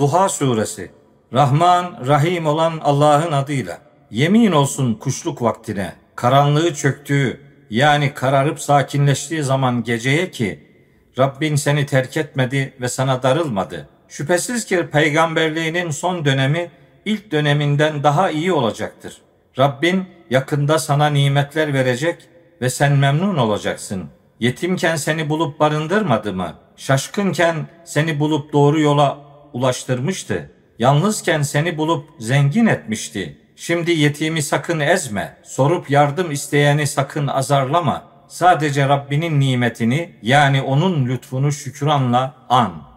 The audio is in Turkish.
Duha Suresi Rahman, Rahim olan Allah'ın adıyla. Yemin olsun kuşluk vaktine, karanlığı çöktüğü, yani kararıp sakinleştiği zaman geceye ki, Rabbin seni terk etmedi ve sana darılmadı. Şüphesiz ki peygamberliğinin son dönemi ilk döneminden daha iyi olacaktır. Rabbin yakında sana nimetler verecek ve sen memnun olacaksın. Yetimken seni bulup barındırmadı mı? Şaşkınken seni bulup doğru yola ulaştırmıştı. Yalnızken seni bulup zengin etmişti. Şimdi yetimi sakın ezme. Sorup yardım isteyeni sakın azarlama. Sadece Rabbinin nimetini yani onun lütfunu şükranla an.''